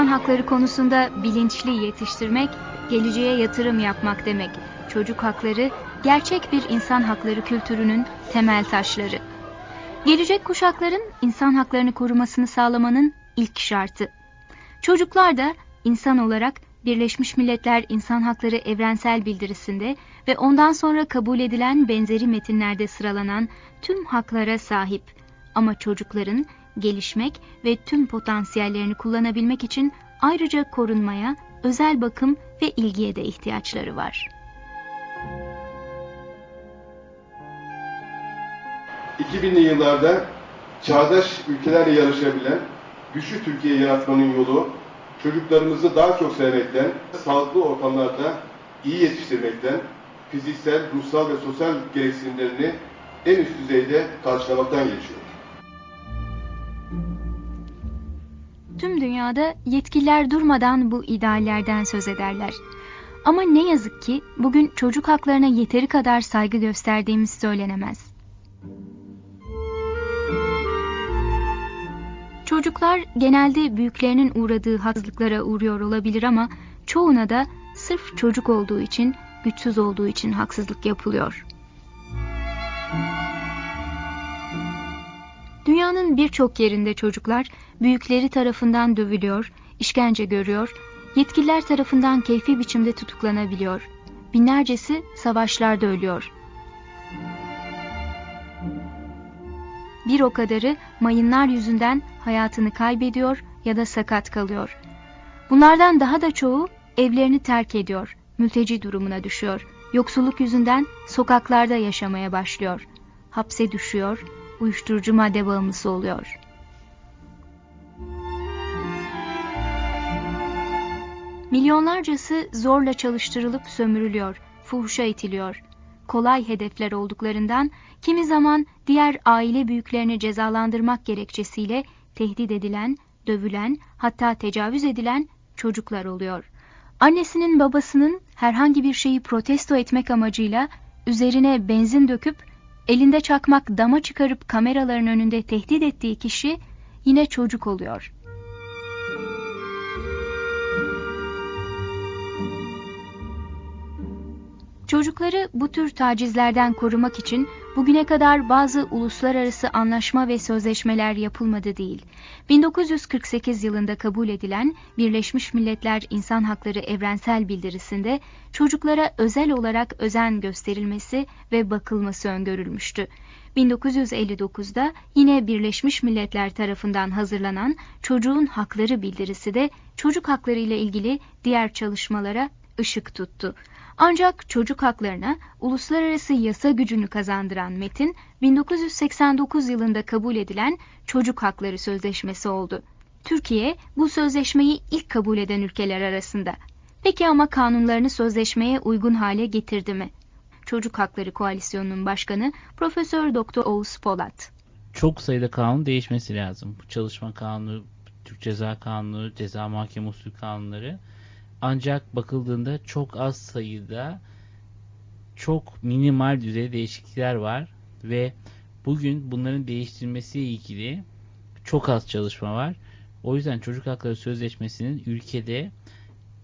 İnsan hakları konusunda bilinçli yetiştirmek, geleceğe yatırım yapmak demek. Çocuk hakları gerçek bir insan hakları kültürünün temel taşları. Gelecek kuşakların insan haklarını korumasını sağlamanın ilk şartı. Çocuklar da insan olarak Birleşmiş Milletler İnsan Hakları Evrensel Bildirisi'nde ve ondan sonra kabul edilen benzeri metinlerde sıralanan tüm haklara sahip. Ama çocukların gelişmek ve tüm potansiyellerini kullanabilmek için ayrıca korunmaya, özel bakım ve ilgiye de ihtiyaçları var. 2000'li yıllarda çağdaş ülkelerle yarışabilen güçlü Türkiye yaratmanın yolu çocuklarımızı daha çok sevmekten, sağlıklı ortamlarda iyi yetiştirmekten, fiziksel, ruhsal ve sosyal gereksinimlerini en üst düzeyde karşılamaktan geçiyor. Dünyada yetkililer durmadan bu ideallerden söz ederler. Ama ne yazık ki bugün çocuk haklarına yeteri kadar saygı gösterdiğimiz söylenemez. Çocuklar genelde büyüklerinin uğradığı haksızlıklara uğruyor olabilir ama çoğuna da sırf çocuk olduğu için, güçsüz olduğu için haksızlık yapılıyor. Dünyanın birçok yerinde çocuklar büyükleri tarafından dövülüyor, işkence görüyor, yetkililer tarafından keyfi biçimde tutuklanabiliyor. Binlercesi savaşlarda ölüyor. Bir o kadarı mayınlar yüzünden hayatını kaybediyor ya da sakat kalıyor. Bunlardan daha da çoğu evlerini terk ediyor, mülteci durumuna düşüyor. Yoksulluk yüzünden sokaklarda yaşamaya başlıyor. Hapse düşüyor, uyuşturucu madde bağımlısı oluyor. Milyonlarcası zorla çalıştırılıp sömürülüyor, fuhuşa itiliyor. Kolay hedefler olduklarından kimi zaman diğer aile büyüklerini cezalandırmak gerekçesiyle tehdit edilen, dövülen, hatta tecavüz edilen çocuklar oluyor. Annesinin babasının herhangi bir şeyi protesto etmek amacıyla üzerine benzin döküp elinde çakmak dama çıkarıp kameraların önünde tehdit ettiği kişi yine çocuk oluyor. Çocukları bu tür tacizlerden korumak için bugüne kadar bazı uluslararası anlaşma ve sözleşmeler yapılmadı değil. 1948 yılında kabul edilen Birleşmiş Milletler İnsan Hakları Evrensel Bildirisi'nde çocuklara özel olarak özen gösterilmesi ve bakılması öngörülmüştü. 1959'da yine Birleşmiş Milletler tarafından hazırlanan Çocuğun Hakları Bildirisi de çocuk hakları ile ilgili diğer çalışmalara ışık tuttu. Ancak çocuk haklarına uluslararası yasa gücünü kazandıran metin 1989 yılında kabul edilen Çocuk Hakları Sözleşmesi oldu. Türkiye bu sözleşmeyi ilk kabul eden ülkeler arasında. Peki ama kanunlarını sözleşmeye uygun hale getirdi mi? Çocuk Hakları Koalisyonu'nun başkanı Profesör Doktor Oğuz Polat. Çok sayıda kanun değişmesi lazım. Bu çalışma kanunu, Türk Ceza Kanunu, Ceza Mahkeme Usulü kanunları ancak bakıldığında çok az sayıda çok minimal düzeyde değişiklikler var ve bugün bunların değiştirilmesiyle ilgili çok az çalışma var. O yüzden çocuk hakları sözleşmesinin ülkede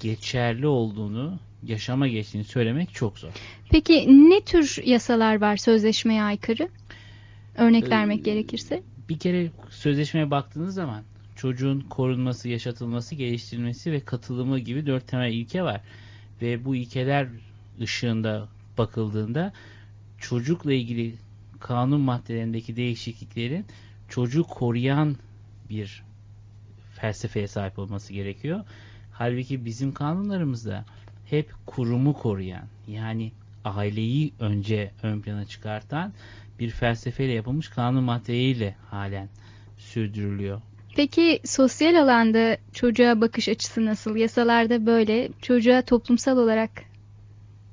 geçerli olduğunu, yaşama geçtiğini söylemek çok zor. Peki ne tür yasalar var sözleşmeye aykırı? Örnek vermek ee, gerekirse. Bir kere sözleşmeye baktığınız zaman çocuğun korunması, yaşatılması, geliştirilmesi ve katılımı gibi dört temel ilke var. Ve bu ilkeler ışığında bakıldığında çocukla ilgili kanun maddelerindeki değişikliklerin çocuğu koruyan bir felsefeye sahip olması gerekiyor. Halbuki bizim kanunlarımızda hep kurumu koruyan yani aileyi önce ön plana çıkartan bir felsefeyle yapılmış kanun maddeleriyle halen sürdürülüyor. Peki sosyal alanda çocuğa bakış açısı nasıl? Yasalarda böyle. Çocuğa toplumsal olarak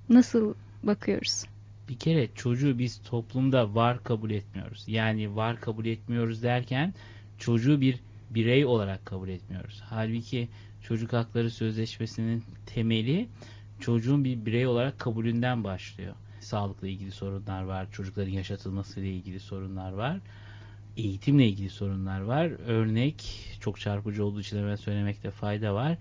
nasıl bakıyoruz? Bir kere çocuğu biz toplumda var kabul etmiyoruz. Yani var kabul etmiyoruz derken çocuğu bir birey olarak kabul etmiyoruz. Halbuki çocuk hakları sözleşmesinin temeli çocuğun bir birey olarak kabulünden başlıyor. Sağlıkla ilgili sorunlar var, çocukların yaşatılması ile ilgili sorunlar var eğitimle ilgili sorunlar var. Örnek çok çarpıcı olduğu için hemen söylemekte fayda var.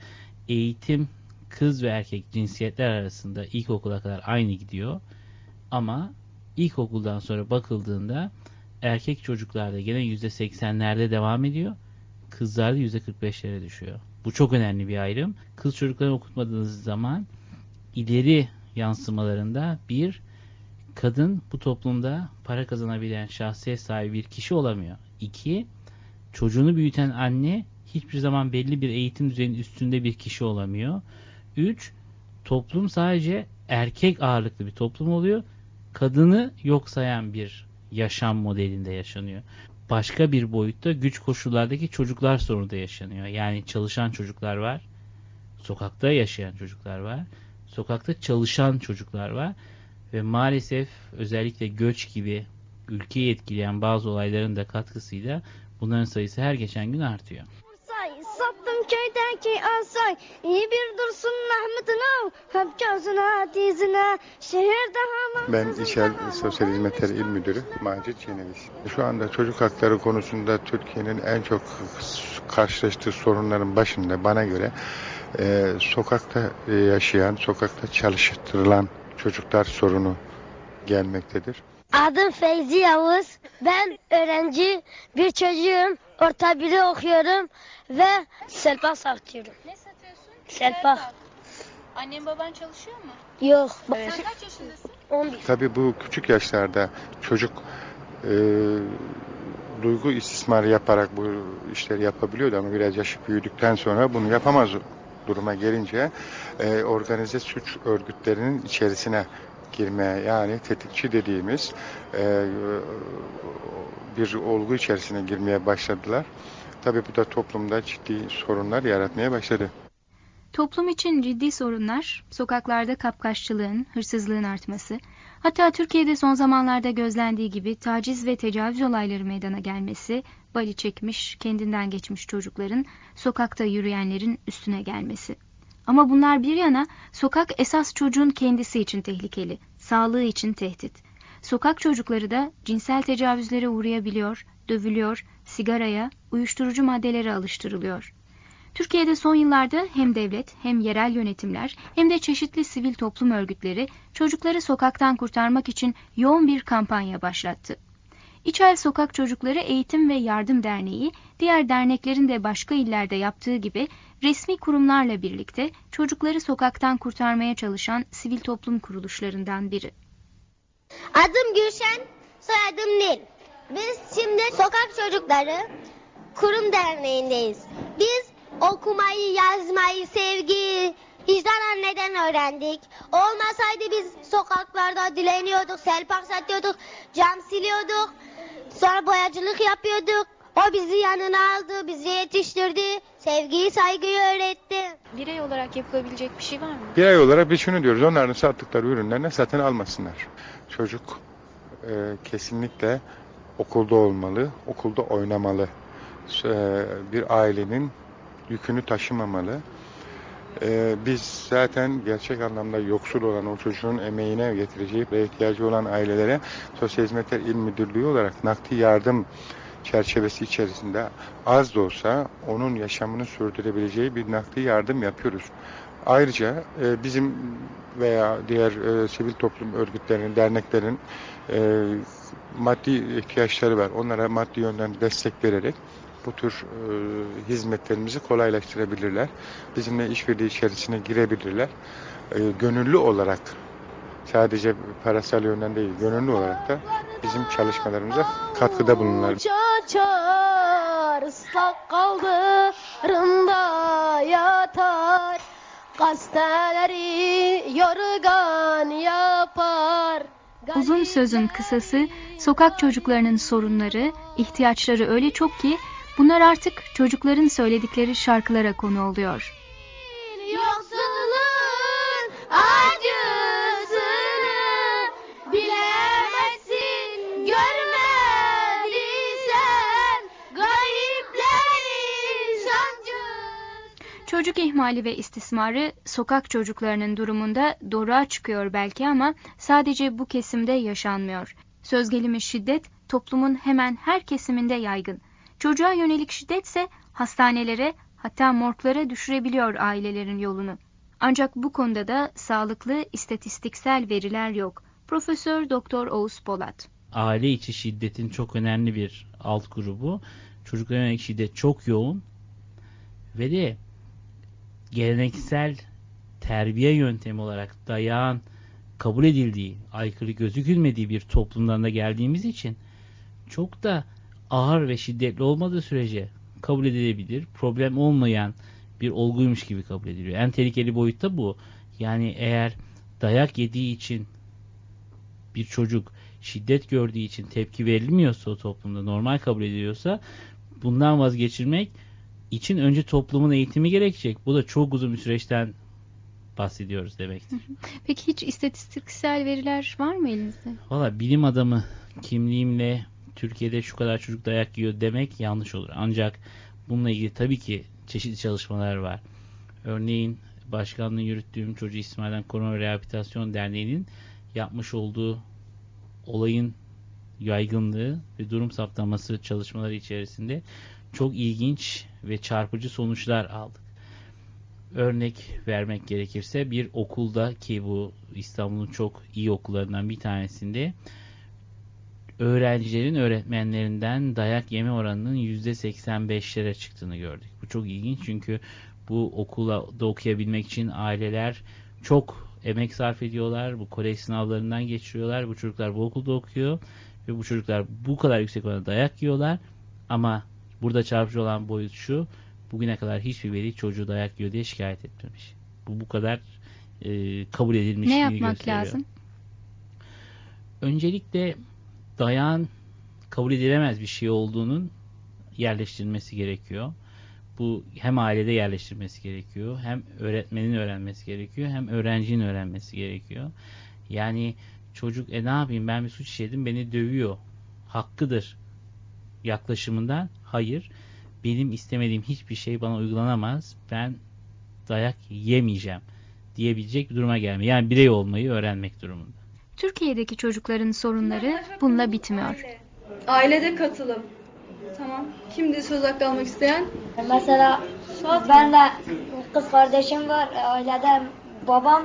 Eğitim kız ve erkek cinsiyetler arasında ilkokula kadar aynı gidiyor. Ama ilkokuldan sonra bakıldığında erkek çocuklarda gene %80'lerde devam ediyor. Kızlarda %45'lere düşüyor. Bu çok önemli bir ayrım. Kız çocuklarını okutmadığınız zaman ileri yansımalarında bir kadın bu toplumda para kazanabilen şahsiyet sahibi bir kişi olamıyor. İki, çocuğunu büyüten anne hiçbir zaman belli bir eğitim düzeyinin üstünde bir kişi olamıyor. Üç, toplum sadece erkek ağırlıklı bir toplum oluyor. Kadını yok sayan bir yaşam modelinde yaşanıyor. Başka bir boyutta güç koşullardaki çocuklar sorunu da yaşanıyor. Yani çalışan çocuklar var, sokakta yaşayan çocuklar var, sokakta çalışan çocuklar var ve maalesef özellikle göç gibi ülkeyi etkileyen bazı olayların da katkısıyla bunların sayısı her geçen gün artıyor. Sattım köydeki asay, iyi bir dursun Ahmet'in hep gözüne dizine, şehirde hamam... Ben İşel Sosyal Hizmetler İl Müdürü Macit Ceneviz. Şu anda çocuk hakları konusunda Türkiye'nin en çok karşılaştığı sorunların başında bana göre e, sokakta yaşayan, sokakta çalıştırılan çocuklar sorunu gelmektedir. Adım Feyzi Yavuz. Ben öğrenci bir çocuğum. Orta biri okuyorum ve selpak satıyorum. Ne satıyorsun? Selpak. Annen baban çalışıyor mu? Yok. Sen kaç yaşındasın? 11. Tabii bu küçük yaşlarda çocuk e, duygu istismarı yaparak bu işleri yapabiliyordu ama biraz yaşı büyüdükten sonra bunu yapamaz duruma gelince e, organize suç örgütlerinin içerisine girmeye yani tetikçi dediğimiz e, bir olgu içerisine girmeye başladılar. Tabii bu da toplumda ciddi sorunlar yaratmaya başladı. Toplum için ciddi sorunlar, sokaklarda kapkaççılığın, hırsızlığın artması, hatta Türkiye'de son zamanlarda gözlendiği gibi taciz ve tecavüz olayları meydana gelmesi, bali çekmiş, kendinden geçmiş çocukların, sokakta yürüyenlerin üstüne gelmesi. Ama bunlar bir yana sokak esas çocuğun kendisi için tehlikeli, sağlığı için tehdit. Sokak çocukları da cinsel tecavüzlere uğrayabiliyor, dövülüyor, sigaraya, uyuşturucu maddelere alıştırılıyor. Türkiye'de son yıllarda hem devlet hem yerel yönetimler hem de çeşitli sivil toplum örgütleri çocukları sokaktan kurtarmak için yoğun bir kampanya başlattı. İçel Sokak Çocukları Eğitim ve Yardım Derneği, diğer derneklerin de başka illerde yaptığı gibi resmi kurumlarla birlikte çocukları sokaktan kurtarmaya çalışan sivil toplum kuruluşlarından biri. Adım Gülşen, soyadım Nil. Biz şimdi Sokak Çocukları Kurum Derneği'ndeyiz. Biz okumayı, yazmayı, sevgiyi, vicdan neden öğrendik. Olmasaydı biz sokaklarda dileniyorduk, selpak satıyorduk, cam siliyorduk. Sonra boyacılık yapıyorduk. O bizi yanına aldı, bizi yetiştirdi, sevgiyi, saygıyı öğretti. Birey olarak yapılabilecek bir şey var mı? Birey olarak biz şunu diyoruz, onların sattıkları ürünlerine satın almasınlar. Çocuk e, kesinlikle okulda olmalı, okulda oynamalı. E, bir ailenin yükünü taşımamalı. E, biz zaten gerçek anlamda yoksul olan o çocuğun emeğine getireceği ve ihtiyacı olan ailelere Sosyal Hizmetler İl Müdürlüğü olarak nakdi yardım çerçevesi içerisinde az da olsa onun yaşamını sürdürebileceği bir nakdi yardım yapıyoruz. Ayrıca e, bizim veya diğer e, sivil toplum örgütlerinin, derneklerin e, maddi ihtiyaçları var. Onlara maddi yönden destek vererek bu tür e, hizmetlerimizi kolaylaştırabilirler. Bizimle işbirliği içerisine girebilirler. E, gönüllü olarak sadece parasal yönden değil, gönüllü olarak da bizim çalışmalarımıza katkıda bulunurlar. Çaçar, ıslak kaldırımda yatar, gazeteleri yorgan yapar. Uzun sözün kısası, sokak çocuklarının sorunları, ihtiyaçları öyle çok ki bunlar artık çocukların söyledikleri şarkılara konu oluyor. Yoksulun acısını bilemezsin, görmediysen gariplerin sancı. Çocuk ihmali ve istismarı sokak çocuklarının durumunda doğruğa çıkıyor belki ama sadece bu kesimde yaşanmıyor. Söz gelimi şiddet toplumun hemen her kesiminde yaygın. Çocuğa yönelik şiddetse hastanelere hatta morglara düşürebiliyor ailelerin yolunu. Ancak bu konuda da sağlıklı istatistiksel veriler yok. Profesör Doktor Oğuz Polat. Aile içi şiddetin çok önemli bir alt grubu. Çocuklara yönelik şiddet çok yoğun ve de geleneksel terbiye yöntemi olarak dayağın kabul edildiği, aykırı gözükülmediği bir toplumdan da geldiğimiz için çok da ağır ve şiddetli olmadığı sürece kabul edilebilir, problem olmayan bir olguymuş gibi kabul ediliyor. En tehlikeli boyutta bu. Yani eğer dayak yediği için bir çocuk şiddet gördüğü için tepki verilmiyorsa o toplumda normal kabul ediliyorsa bundan vazgeçirmek için önce toplumun eğitimi gerekecek. Bu da çok uzun bir süreçten bahsediyoruz demektir. Peki hiç istatistiksel veriler var mı elinizde? Valla bilim adamı kimliğimle Türkiye'de şu kadar çocuk dayak yiyor demek yanlış olur. Ancak bununla ilgili tabii ki çeşitli çalışmalar var. Örneğin başkanlığı yürüttüğüm Çocuğu İsmail'den Koruma Rehabilitasyon Derneği'nin yapmış olduğu olayın yaygınlığı ve durum saptaması çalışmaları içerisinde çok ilginç ve çarpıcı sonuçlar aldık. Örnek vermek gerekirse bir okulda ki bu İstanbul'un çok iyi okullarından bir tanesinde öğrencilerin öğretmenlerinden dayak yeme oranının %85'lere çıktığını gördük. Bu çok ilginç çünkü bu okula da okuyabilmek için aileler çok emek sarf ediyorlar. Bu kolej sınavlarından geçiriyorlar. Bu çocuklar bu okulda okuyor ve bu çocuklar bu kadar yüksek oranda dayak yiyorlar. Ama burada çarpıcı olan boyut şu. Bugüne kadar hiçbir veli çocuğu dayak yiyor diye şikayet etmemiş. Bu bu kadar e, kabul edilmiş ne yapmak gösteriyor. lazım? Öncelikle dayağın kabul edilemez bir şey olduğunun yerleştirilmesi gerekiyor. Bu hem ailede yerleştirilmesi gerekiyor, hem öğretmenin öğrenmesi gerekiyor, hem öğrencinin öğrenmesi gerekiyor. Yani çocuk e ne yapayım ben bir suç işledim beni dövüyor. Hakkıdır yaklaşımından hayır. Benim istemediğim hiçbir şey bana uygulanamaz. Ben dayak yemeyeceğim diyebilecek bir duruma gelme. Yani birey olmayı öğrenmek durumunda. Türkiye'deki çocukların sorunları bununla bitmiyor. Ailede katılım. Tamam. Kimdi söz hakkı almak isteyen? Mesela ben de kız kardeşim var. Ailede babam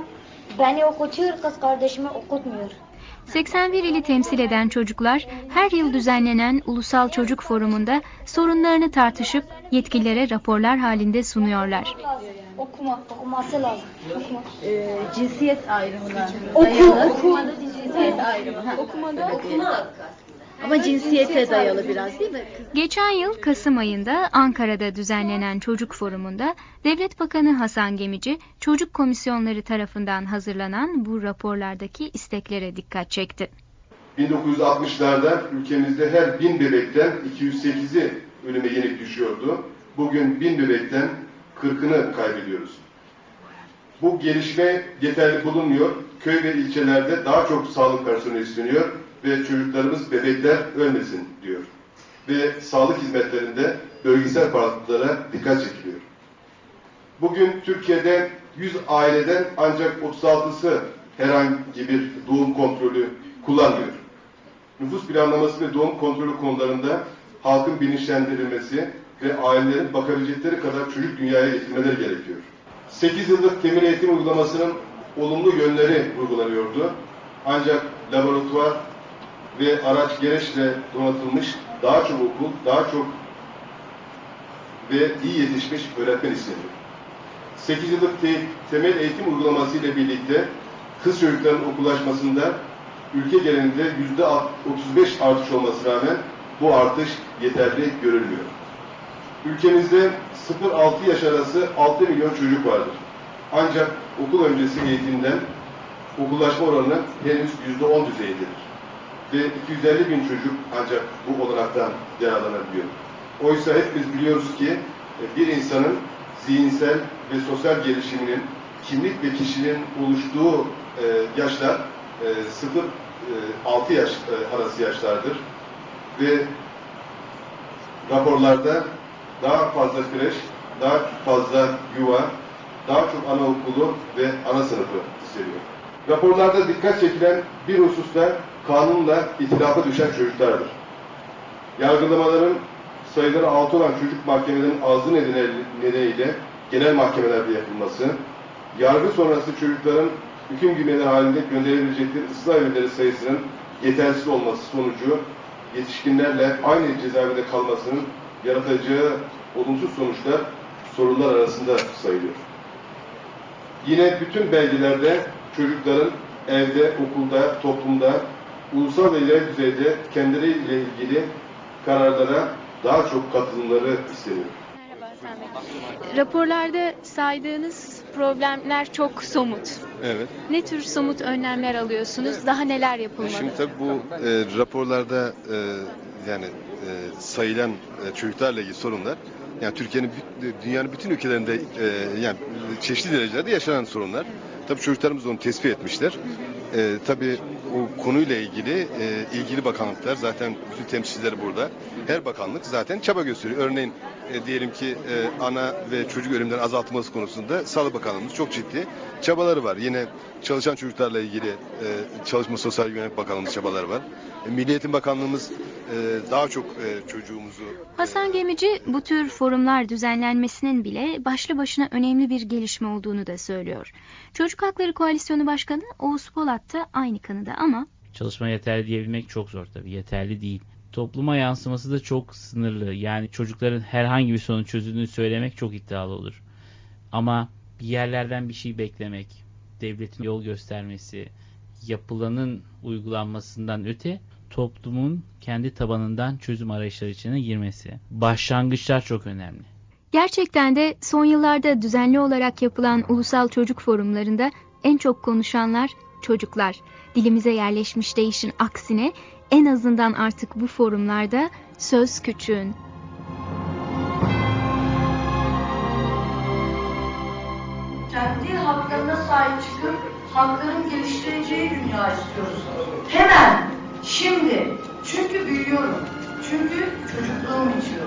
beni okutuyor, kız kardeşimi okutmuyor. 81 ili temsil eden çocuklar her yıl düzenlenen Ulusal Çocuk Forumu'nda sorunlarını tartışıp yetkililere raporlar halinde sunuyorlar. Okuma. Okuması lazım. Okuma. e, cinsiyet ayrımına Oku, oku. Okumada cinsiyet ayrımı. Okumada Ama cinsiyete dayalı biraz değil mi? Geçen yıl Kasım ayında Ankara'da düzenlenen Çocuk Forumu'nda Devlet Bakanı Hasan Gemici, çocuk komisyonları tarafından hazırlanan bu raporlardaki isteklere dikkat çekti. 1960'larda ülkemizde her bin bebekten 208'i ölüme yenik düşüyordu. Bugün bin bebekten 40'ını kaybediyoruz. Bu gelişme yeterli bulunmuyor. Köy ve ilçelerde daha çok sağlık personeli isteniyor ve çocuklarımız bebekler ölmesin diyor. Ve sağlık hizmetlerinde bölgesel farklılıklara dikkat çekiliyor. Bugün Türkiye'de 100 aileden ancak 36'sı herhangi bir doğum kontrolü kullanmıyor. Nüfus planlaması ve doğum kontrolü konularında halkın bilinçlendirilmesi ve ailelerin bakabilecekleri kadar çocuk dünyaya getirmeleri gerekiyor. 8 yıllık temel eğitim uygulamasının olumlu yönleri uygulanıyordu. Ancak laboratuvar ve araç gereçle donatılmış daha çok okul, daha çok ve iyi yetişmiş öğretmen isteniyor. 8 yıllık te- temel eğitim uygulaması ile birlikte kız çocukların okullaşmasında ülke genelinde yüzde 35 artış olmasına rağmen bu artış yeterli görülmüyor. Ülkemizde 0-6 yaş arası 6 milyon çocuk vardır. Ancak okul öncesi eğitimden okullaşma oranı henüz yüzde 10 düzeyindedir. Ve 250 bin çocuk ancak bu olanaktan yararlanabiliyor. Oysa hepimiz biliyoruz ki e, bir insanın zihinsel ve sosyal gelişiminin kimlik ve kişinin oluştuğu e, yaşlar e, 0-6 yaş e, arası yaşlardır. Ve raporlarda daha fazla kreş, daha fazla yuva, daha çok anaokulu ve ana sınıfı isteniyor. Raporlarda dikkat çekilen bir hususta kanunla itilafa düşen çocuklardır. Yargılamaların sayıları 6 olan çocuk mahkemelerinin azı nedeniyle genel mahkemelerde yapılması, yargı sonrası çocukların hüküm gibiler halinde gönderilebilecekleri ıslah evleri sayısının yetersiz olması sonucu yetişkinlerle aynı cezaevinde kalmasının yaratacağı olumsuz sonuçlar sorunlar arasında sayılıyor. Yine bütün belgelerde çocukların evde, okulda, toplumda, ulusal ve yerel düzeyde kendileriyle ilgili kararlara daha çok katılımları isteniyor. Raporlarda saydığınız problemler çok somut. Evet. Ne tür somut önlemler alıyorsunuz? Daha neler yapılmalı? Şimdi tabii bu e, raporlarda e, yani e, sayılan e, çocuklarla ilgili sorunlar yani Türkiye'nin dünyanın bütün ülkelerinde e, yani çeşitli derecelerde yaşanan sorunlar. Tabii çocuklarımız onu tespit etmişler. E, tabii o konuyla ilgili e, ilgili bakanlıklar zaten bütün temsilcileri burada. Her bakanlık zaten çaba gösteriyor. Örneğin e, diyelim ki e, ana ve çocuk ölümlerin azaltılması konusunda Sağlık Bakanlığımız çok ciddi çabaları var. Yine çalışan çocuklarla ilgili e, Çalışma Sosyal Güvenlik Bakanlığımız çabaları var. E, Milli Bakanlığımız e, daha çok e, çocuğumuzu... Hasan Gemici bu tür forumlar düzenlenmesinin bile başlı başına önemli bir gelişme olduğunu da söylüyor. Çocuk Hakları Koalisyonu Başkanı Oğuz Polat da aynı kanıda ama... Çalışma yeterli diyebilmek çok zor tabii. Yeterli değil. Topluma yansıması da çok sınırlı. Yani çocukların herhangi bir sorun çözüldüğünü söylemek çok iddialı olur. Ama bir yerlerden bir şey beklemek, devletin yol göstermesi, yapılanın uygulanmasından öte toplumun kendi tabanından çözüm arayışları içine girmesi. Başlangıçlar çok önemli. Gerçekten de son yıllarda düzenli olarak yapılan ulusal çocuk forumlarında en çok konuşanlar çocuklar. Dilimize yerleşmiş değişin aksine en azından artık bu forumlarda söz küçüğün. Kendi haklarına sahip çıkıp hakların geliştireceği dünya istiyoruz. Hemen, şimdi. Çünkü büyüyorum. Çünkü çocukluğum bitiyor.